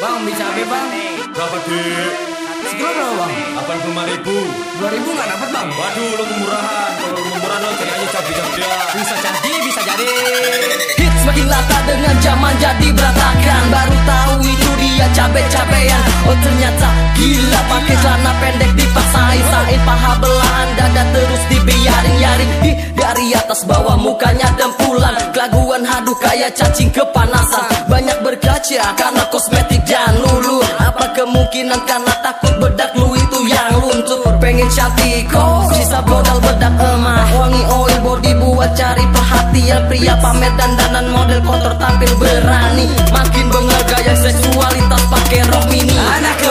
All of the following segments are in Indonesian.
Bang, bisa HP bang? Berapa dik? Sekilo berapa bang? 85 ribu 2000 nggak dapat bang? Waduh lo kemurahan Kalau lo murah lo cari aja cabai-cabai Bisa jadi, bisa jadi. Hits makin lata dengan zaman jadi berantakan Baru tahu itu dia cabe-cabean Oh ternyata gila pakai celana pendek dipaksain Sain paha belahan dari atas bawah mukanya dempulan. Kelaguan haduh kayak cacing kepanasan. Banyak berkaca karena kosmetik dan lulu Apa kemungkinan karena takut bedak lu itu yang luntur? Pengen cantik kok sisa modal bedak emas. Wangi oil body buat cari perhatian. Pria pamer dandanan model kotor tampil berani. Makin bengal gaya seksualitas pakai rok mini. Anak ke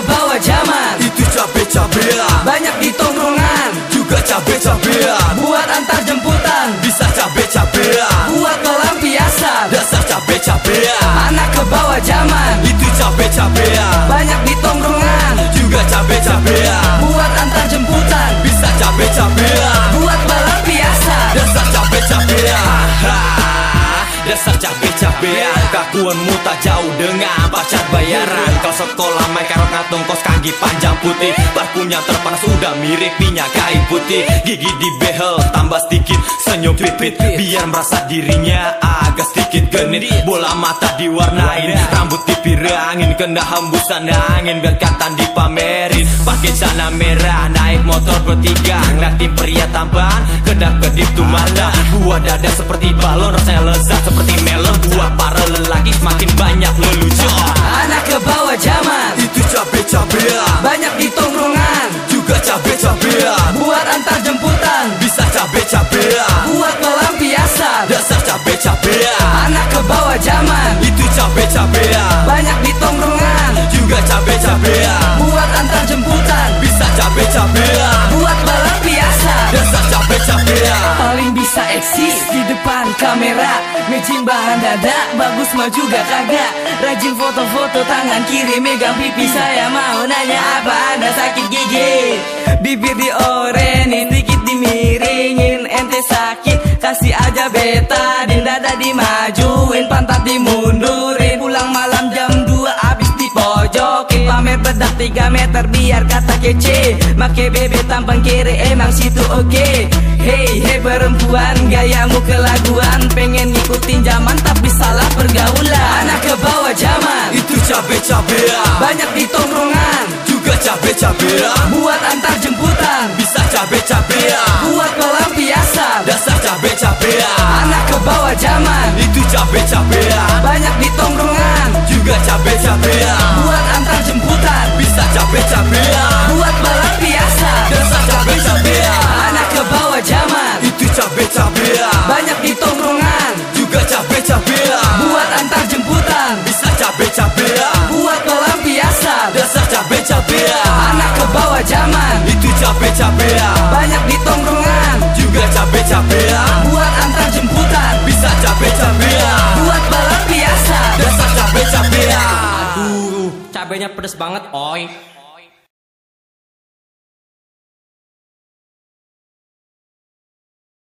cabai-cabean Kakuanmu tak jauh dengan pacar bayaran? Kau sekolah main karot ngatong kos kaki panjang putih Parfumnya terpanas udah mirip minyak kain putih. Gigi di behel tambah sedikit senyum pipit. Biar merasa dirinya agak sedikit genit. Bola mata diwarnain Rambut dipirangin Kena hembusan angin Biar katan dipamerin. Pakai celana merah Naik motor bertiga Ngeliatin pria tampan Kedap kedip tuh malah Buah dada seperti balon Rasanya lezat seperti melon. Buah para cabe-cabean Buat antar jemputan, Bisa cabe-cabean. Buat pelampiasan. Dasar cabe-cabean. Anak ke bawah zaman, Itu cabe-cabean. Banyak di tongkrongan. Juga cabe-cabean. Buat antar jemputan, Bisa cabe-cabean. Buat pelampiasan. Dasar cabe-cabean. Paling bisa eksis di depan kamera. Mecin bahan dada, bagus mah juga kagak. Rajin foto-foto tangan kiri. Megang pipi. Saya mau nanya apa anda sakit gigi Bibir diorenin, dikit dimiringin Ente sakit, kasih aja betadin Dada dimajuin, pantat dimundurin. Pulang malam jam 2 abis dipojokin. Pamer bedak 3 meter biar kata kece. Make bebe tampang kiri emang situ oke. Hey hey perempuan gayamu kelaguan. Pengen ngikutin zaman tapi salah pergaulan Anak ke bawah zaman Itu cabe-cabean. Banyak di tongkrongan Juga cabe-cabean Buat antar jemputan. Bisa cabe-cabean. Buat pelampiasan Dasar cabe-cabean. Anak ke bawah zaman. Itu cabe-cabean Cabe-cabean Banyak di tongkrongan. Juga cabe-cabean Buat antar jemputan. Bisa cabe-cabean Buat pelampiasan Dasar cabe-cabean Aduh cabenya pedes banget oi